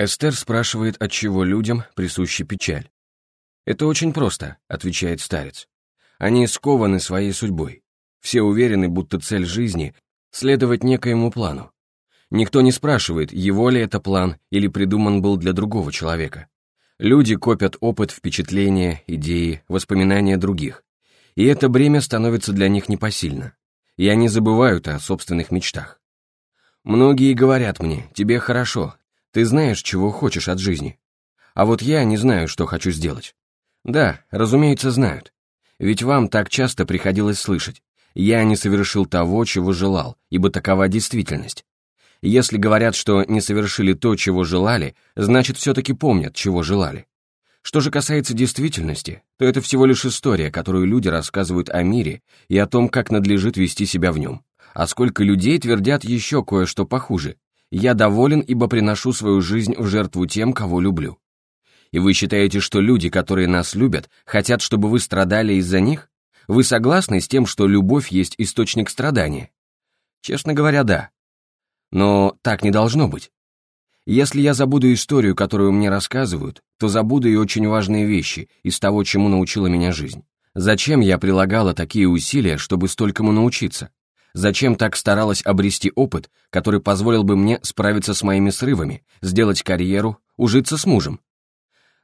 Эстер спрашивает, от чего людям присуща печаль. «Это очень просто», — отвечает старец. «Они скованы своей судьбой. Все уверены, будто цель жизни — следовать некоему плану. Никто не спрашивает, его ли это план или придуман был для другого человека. Люди копят опыт, впечатления, идеи, воспоминания других. И это бремя становится для них непосильно. И они забывают о собственных мечтах. Многие говорят мне, тебе хорошо, ты знаешь, чего хочешь от жизни. А вот я не знаю, что хочу сделать. Да, разумеется, знают. Ведь вам так часто приходилось слышать. Я не совершил того, чего желал, ибо такова действительность. Если говорят, что не совершили то, чего желали, значит, все-таки помнят, чего желали. Что же касается действительности, то это всего лишь история, которую люди рассказывают о мире и о том, как надлежит вести себя в нем. А сколько людей твердят еще кое-что похуже, я доволен, ибо приношу свою жизнь в жертву тем, кого люблю. И вы считаете, что люди, которые нас любят, хотят, чтобы вы страдали из-за них? Вы согласны с тем, что любовь есть источник страдания? Честно говоря, да. Но так не должно быть. Если я забуду историю, которую мне рассказывают, то забуду и очень важные вещи из того, чему научила меня жизнь. Зачем я прилагала такие усилия, чтобы столькому научиться? Зачем так старалась обрести опыт, который позволил бы мне справиться с моими срывами, сделать карьеру, ужиться с мужем?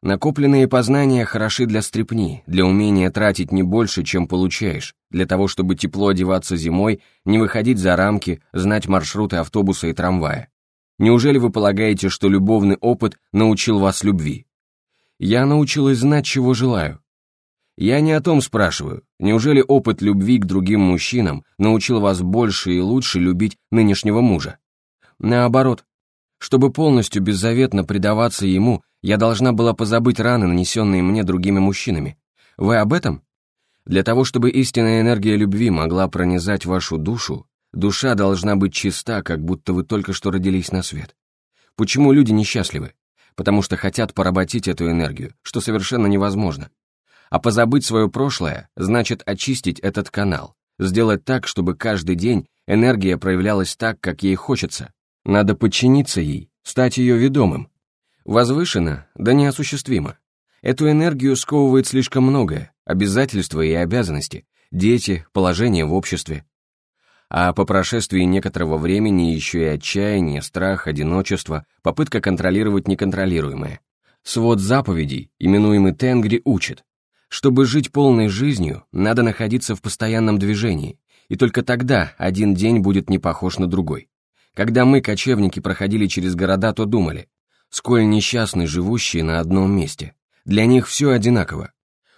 Накопленные познания хороши для стрепни, для умения тратить не больше, чем получаешь, для того, чтобы тепло одеваться зимой, не выходить за рамки, знать маршруты автобуса и трамвая. Неужели вы полагаете, что любовный опыт научил вас любви? Я научилась знать, чего желаю, я не о том спрашиваю. Неужели опыт любви к другим мужчинам научил вас больше и лучше любить нынешнего мужа? Наоборот. Чтобы полностью беззаветно предаваться ему, я должна была позабыть раны, нанесенные мне другими мужчинами. Вы об этом? Для того, чтобы истинная энергия любви могла пронизать вашу душу, душа должна быть чиста, как будто вы только что родились на свет. Почему люди несчастливы? Потому что хотят поработить эту энергию, что совершенно невозможно. А позабыть свое прошлое значит очистить этот канал, сделать так, чтобы каждый день энергия проявлялась так, как ей хочется. Надо подчиниться ей, стать ее ведомым. Возвышенно, да неосуществимо. Эту энергию сковывает слишком многое, обязательства и обязанности, дети, положение в обществе. А по прошествии некоторого времени еще и отчаяние, страх, одиночество, попытка контролировать неконтролируемое. Свод заповедей, именуемый Тенгри, учит. Чтобы жить полной жизнью, надо находиться в постоянном движении, и только тогда один день будет не похож на другой. Когда мы, кочевники, проходили через города, то думали, сколь несчастны живущие на одном месте. Для них все одинаково.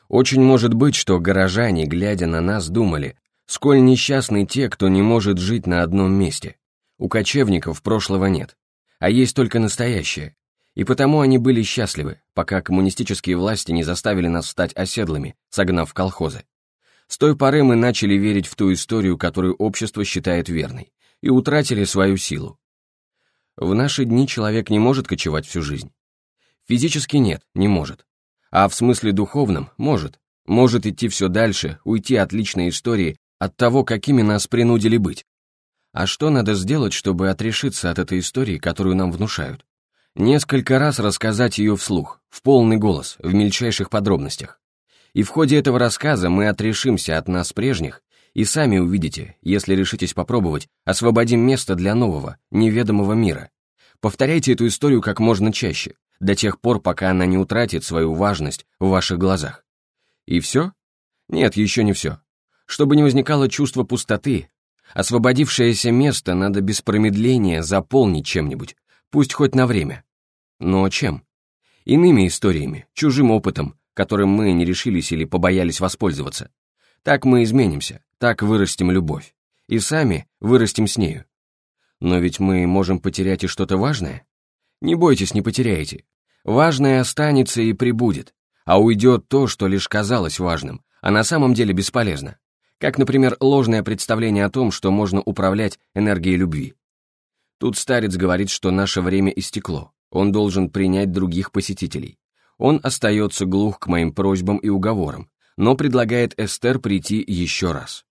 Очень может быть, что горожане, глядя на нас, думали, сколь несчастны те, кто не может жить на одном месте. У кочевников прошлого нет, а есть только настоящее, и потому они были счастливы, пока коммунистические власти не заставили нас стать оседлыми, согнав колхозы. С той поры мы начали верить в ту историю, которую общество считает верной, и утратили свою силу. В наши дни человек не может кочевать всю жизнь. Физически нет, не может. А в смысле духовном – может. Может идти все дальше, уйти от личной истории, от того, какими нас принудили быть. А что надо сделать, чтобы отрешиться от этой истории, которую нам внушают? Несколько раз рассказать ее вслух, в полный голос, в мельчайших подробностях. И в ходе этого рассказа мы отрешимся от нас прежних и сами увидите, если решитесь попробовать, освободим место для нового, неведомого мира. Повторяйте эту историю как можно чаще, до тех пор, пока она не утратит свою важность в ваших глазах. И все? Нет, еще не все. Чтобы не возникало чувство пустоты, освободившееся место надо без промедления заполнить чем-нибудь, пусть хоть на время. Но чем? Иными историями, чужим опытом, которым мы не решились или побоялись воспользоваться. Так мы изменимся, так вырастим любовь. И сами вырастим с нею. Но ведь мы можем потерять и что-то важное. Не бойтесь, не потеряете. Важное останется и прибудет, а уйдет то, что лишь казалось важным, а на самом деле бесполезно. Как, например, ложное представление о том, что можно управлять энергией любви. Тут старец говорит, что наше время истекло. Он должен принять других посетителей. Он остается глух к моим просьбам и уговорам, но предлагает Эстер прийти еще раз.